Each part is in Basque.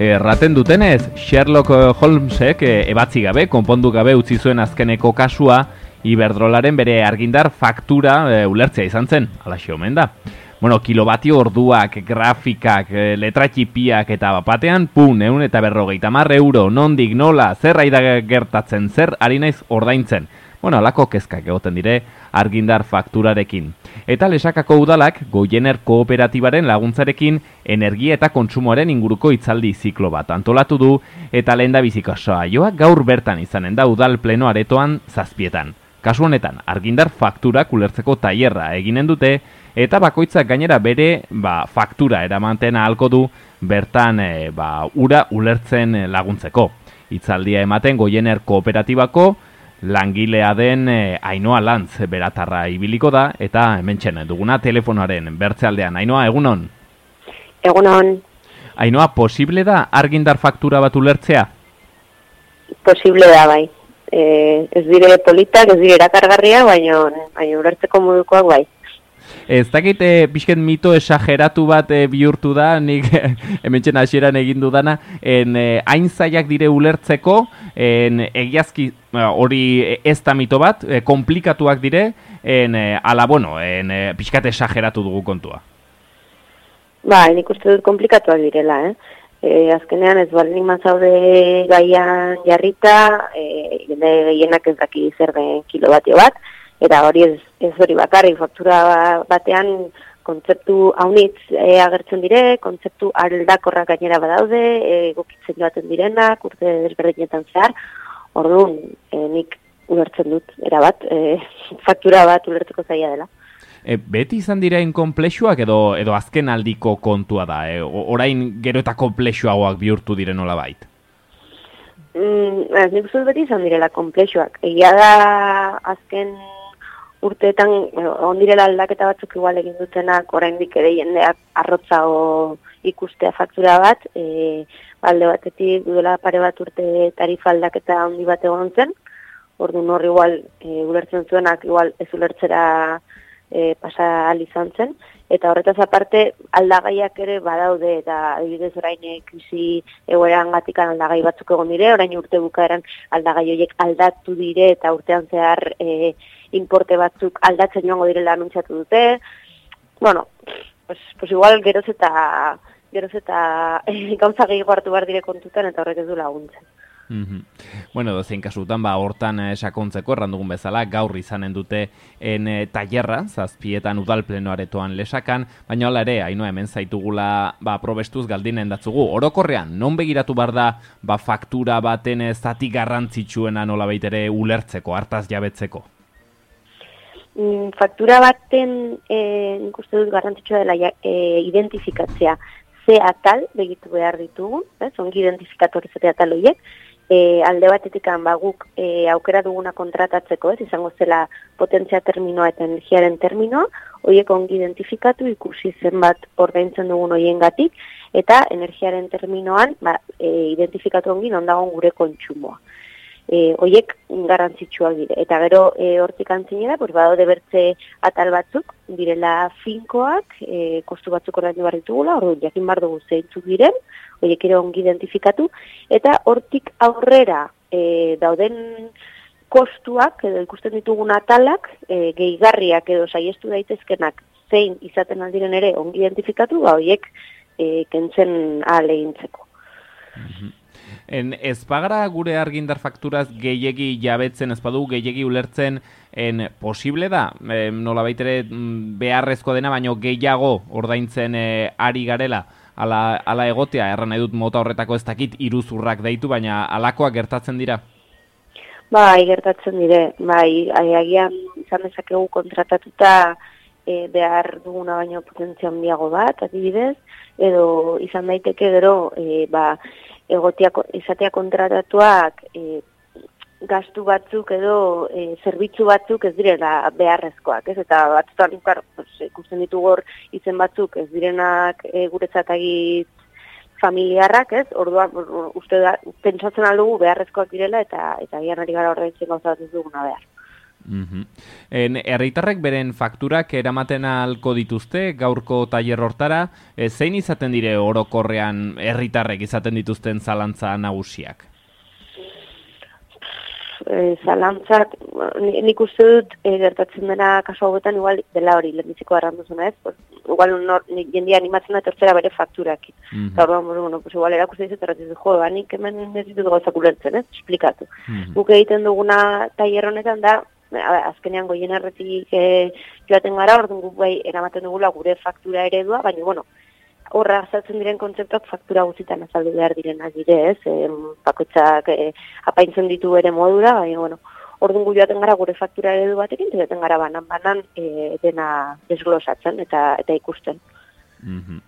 Erraten dutenez, Sherlock Holmesek ebatzi gabe, konpondu gabe utzi zuen azkeneko kasua, Iberdrolaren bere argindar faktura e, ulertzea izan zen, alaxe omen da. Bueno, kilobatio orduak, grafikak, e, letratxipiak eta bapatean, pun, eun eta berrogeita marre euro, nondik, nola, zer gertatzen, zer ari naiz ordaintzen. Bueno, alako kezkak egoten dire argindar fakturarekin. Eta lesakako udalak, goiener kooperatibaren laguntzarekin, energia eta kontsumoaren inguruko itzaldi ziklo bat antolatu du, eta lehen da biziko joa gaur bertan izanen da udal pleno aretoan zazpietan. Kasu honetan, argindar faktura ulertzeko tailerra eginen dute eta bakoitzak gainera bere ba, faktura eramanten ahalko du bertan e, ba, ura ulertzen laguntzeko. Itzaldia ematen goiener kooperatibako langilea den e, Ainoa Lantz beratarra ibiliko da eta hementsen duguna telefonoaren bertzealdean. Ainoa, egunon? Egunon. Ainoa, posible da argindar faktura bat ulertzea? Posible da, bai e, ez dire politak, ez dire erakargarria, baina baina urartzeko modukoak bai. Ez dakit e, mito esageratu bat e, bihurtu da, nik hemen hasieran egin dudana, en e, hain zaiak dire ulertzeko, en egiazki hori ez da mito bat, e, komplikatuak dire, en ala bueno, en e, pixkat esageratu dugu kontua. Ba, nik uste dut komplikatuak direla, eh? E, azkenean ez baldin mazaude gaian jarrita, e, gehienak ez daki zer den kilobatio bat, eta hori ez, ez hori bakarrik faktura batean kontzeptu haunitz e, agertzen dire, kontzeptu aldakorrak gainera badaude, e, gokitzen joaten direnak, urte desberdinetan zehar, orduan e, nik ulertzen dut, erabat, e, faktura bat ulertzeko zaila dela. E, beti izan dira inkomplexuak edo edo azken aldiko kontua da, e, orain gero eta komplexuagoak bihurtu diren nola bait? Mm, ez nik beti izan direla komplexuak. Egia da azken urteetan ondirela aldaketa batzuk igual egin dutenak orain dik ere jendeak arrotza ikustea faktura bat, e, balde batetik dudela pare bat urte tarifa aldaketa handi bat egon zen, ordu norri igual e, ulertzen zuenak igual ez ulertzera e, pasa izan zen, eta horretaz aparte aldagaiak ere badaude, eta adibidez orain krisi egoeran gatikan aldagai batzuk egon dire, orain urte bukaeran aldagai horiek aldatu dire, eta urtean zehar e, importe batzuk aldatzen joango direla anuntzatu dute, bueno, pues, pues igual geroz eta geroz eta gauza gehiago hartu behar dire kontutan, eta horrek ez du laguntzen. Mm Bueno, dozein kasutan, ba, hortan eh, sakontzeko errandugun bezala, gaur izanen dute en eh, tailerra, zazpietan udal plenoaretoan lesakan, baina hala ere, haino hemen zaitugula ba, probestuz galdinen datzugu. Orokorrean, non begiratu bar da ba, faktura baten eh, zati garrantzitsuena nola baitere ulertzeko, hartaz jabetzeko? Mm, faktura baten eh, nik uste dut garrantzitsua dela eh, identifikatzea ze atal begitu behar ditugu, eh, ongi identifikatori zate atal horiek, e, alde batetik ba, guk e, aukera duguna kontratatzeko, ez? Izango zela potentzia terminoa eta energiaren terminoa, horiek ongi identifikatu ikusi zenbat ordaintzen dugun hoien gatik, eta energiaren terminoan ba, e, identifikatu ongi nondagon gure kontsumoa e, oiek garrantzitsuak dire. Eta gero e, hortik antzinera, pues, bado bertze atal batzuk, direla finkoak, e, kostu batzuk ordaindu behar ditugula, orduan jakin bar dugu zeintzuk diren, oiek ere ongi identifikatu, eta hortik aurrera e, dauden kostuak, edo ikusten ditugun atalak, e, gehigarriak edo saiestu daitezkenak zein izaten aldiren ere ongi identifikatu, ba, oiek e, kentzen alegintzeko. En ezpagara gure argindar fakturaz gehiegi jabetzen, ezpadu gehiegi ulertzen, en posible da, e, nola baitere mm, beharrezko dena, baino gehiago ordaintzen e, ari garela, ala, ala egotea, erran edut mota horretako ez dakit iruzurrak deitu, baina alakoak gertatzen dira? Bai, gertatzen dire, bai, agian izan dezakegu kontratatuta e, behar duguna baino potentzia handiago bat, adibidez, edo izan daiteke gero, e, ba, egotia izatea kontratatuak e, gastu batzuk edo e, zerbitzu batzuk ez direla beharrezkoak, ez? Eta batzutan ikusten ditu gor izen batzuk ez direnak e, guretzat familiarrak, ez? Orduan uste da pentsatzen aldugu beharrezkoak direla eta eta gian ari gara ordaintzen gauza ez duguna behar. Mm Herritarrek beren fakturak eramaten alko dituzte gaurko tailer hortara, e, zein izaten dire orokorrean herritarrek izaten dituzten zalantza nagusiak? E, zalantzak, nik uste dut e, gertatzen dena kasu hauetan igual dela hori lehenbiziko arranduzuna ez, pues, igual nor, jendia animatzen da tertzera bere fakturak. Mm -hmm. Eta bueno, pues igual erakusten dizu erratzen jo, nik hemen ez ditut gauzak ulertzen, ez, esplikatu. Mm Guk egiten duguna tailer honetan da, azkenean goien erretik e, joaten gara, orduan gu bai eramaten dugula gure faktura eredua, baina, bueno, horra azaltzen diren kontzeptuak faktura guztietan azaldu behar direnak dire, ez, e, pakotzak e, apaintzen ditu ere modura, baina, bueno, orduan gu joaten gara gure faktura eredu batekin, joaten gara banan-banan e, dena desglosatzen eta, eta ikusten. Mm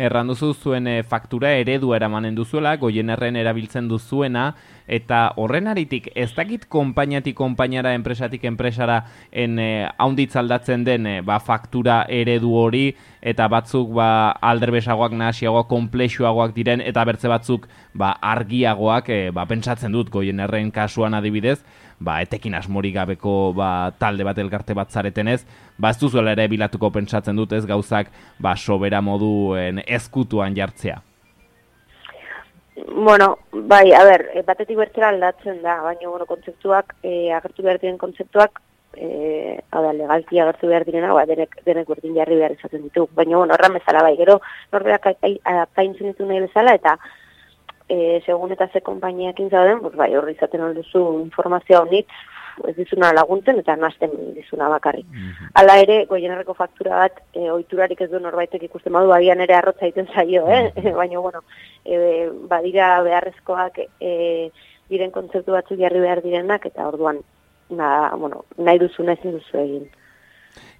Erranduzu zuen e, faktura eredua eramanen duzuela, goienerren erabiltzen duzuena, eta horren aritik, ez dakit konpainiatik konpainara, enpresatik enpresara, en e, aldatzen den e, ba, faktura eredu hori, eta batzuk ba, alderbesagoak, nahasiagoak, komplexuagoak diren, eta bertze batzuk ba, argiagoak, e, ba, pentsatzen dut goienerren kasuan adibidez, ba, etekin asmorik gabeko ba, talde bat elkarte bat zareten ez, ba, ez duzuela ere bilatuko pentsatzen dut ez gauzak ba, sobera moduen ezkutuan jartzea. Bueno, bai, a ber, e, batetik bertzera aldatzen da, baina, bueno, kontzeptuak, e, agertu behar diren kontzeptuak, e, hau da, legalki agertu behar direna, ba, denek, denek berdin jarri behar izaten ditu. Baina, bueno, horran bezala, bai, gero, norberak apaintzen ditu nahi bezala, eta e, segun eta ze konpainiak inzauden, pues, bai, horri izaten alduzu informazioa honit, ez dizuna laguntzen eta nazten dizuna bakarrik. Mm Hala ere, goienerreko faktura bat, e, oiturarik ez du norbaitek ikusten badu, bagian ere arrotza egiten zaio, eh? Mm baina, bueno, e, badira beharrezkoak e, diren kontzeptu batzuk jarri behar direnak, eta orduan, na, bueno, nahi duzu nahi duzu egin.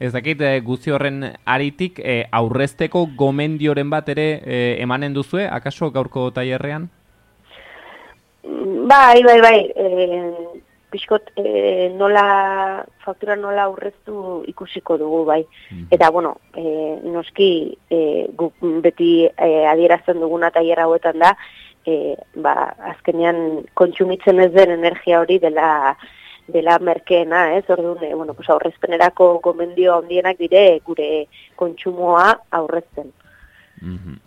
Ez dakit, e, guzti horren aritik, e, aurrezteko gomendioren bat ere e, emanen duzue, akaso gaurko tailerrean? Bai, bai, bai. E, Piskot, e, nola, faktura nola aurreztu ikusiko dugu, bai. Mm. Eta, bueno, e, noski, e, gu, beti e, adierazten duguna taiera hauetan da, e, ba, azkenean kontsumitzen ez den energia hori dela dela merkeena, ez, orduan, e, bueno, pues aurrezpenerako gomendio handienak dire gure kontsumoa aurrezten. Mm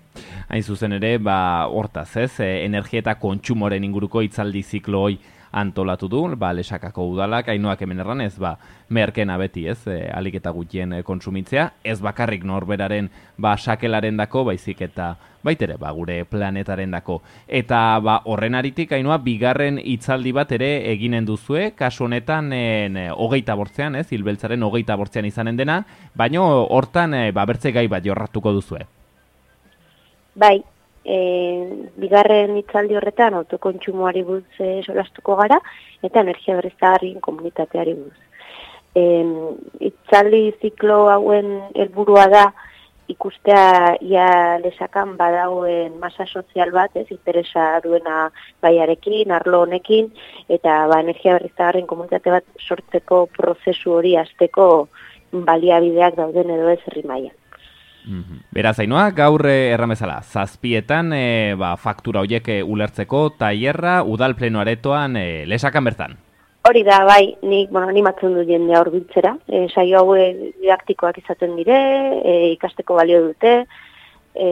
hain zuzen ere, ba, hortaz, ez, e, energia eta kontsumoren inguruko itzaldi ziklo hoi antolatu du, ba, lesakako udalak, hainoak hemen erran ba, merkena beti, ez, e, alik eta gutien e, kontsumitzea, ez bakarrik norberaren, ba, sakelaren dako, baizik eta, baitere, ba, gure planetaren dako. Eta, ba, horren aritik, hainoa, bigarren itzaldi bat ere eginen duzue, kasu honetan, en, hogeita bortzean, ez, hilbeltzaren hogeita bortzean izanen dena, baino, hortan, e, ba, bertze gai bat jorratuko duzue. Bai, e, bigarren itzaldi horretan autokontsumoari buruz e, solastuko gara eta energia berriztagarrien komunitateari buruz. E, itzaldi ziklo hauen helburua da ikustea ia lesakan badagoen masa sozial bat, ez interesa duena baiarekin, arlo honekin, eta ba, energia berriztagarrien komunitate bat sortzeko prozesu hori azteko baliabideak dauden edo ez herri mailan. Beraz, hainoa, gaur eh, erramezala, zazpietan e, ba, faktura horiek eh, ulertzeko tailerra udal pleno aretoan e, lesakan bertan. Hori da, bai, nik bueno, animatzen du jendea hor biltzera. E, saio hau didaktikoak izaten dire, e, ikasteko balio dute, e,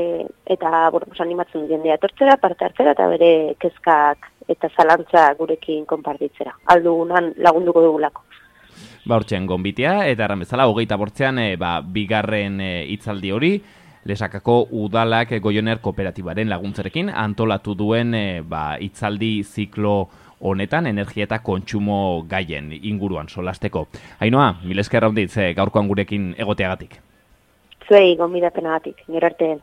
eta bueno, pues, animatzen du jendea etortzera, parte hartzera, eta bere kezkak eta zalantza gurekin konpartitzera. Aldugunan lagunduko dugulako ba hortxean gombitea, eta erran bezala, hogeita bortzean, e, ba, bigarren e, hori, lesakako udalak goioner kooperatibaren laguntzerekin, antolatu duen e, ba, itzaldi ziklo honetan, energia eta kontsumo gaien inguruan solasteko. Hainoa, mileskerra hunditz, gaurkoan gurekin egoteagatik. Zuei, gombidapenagatik, nire artean.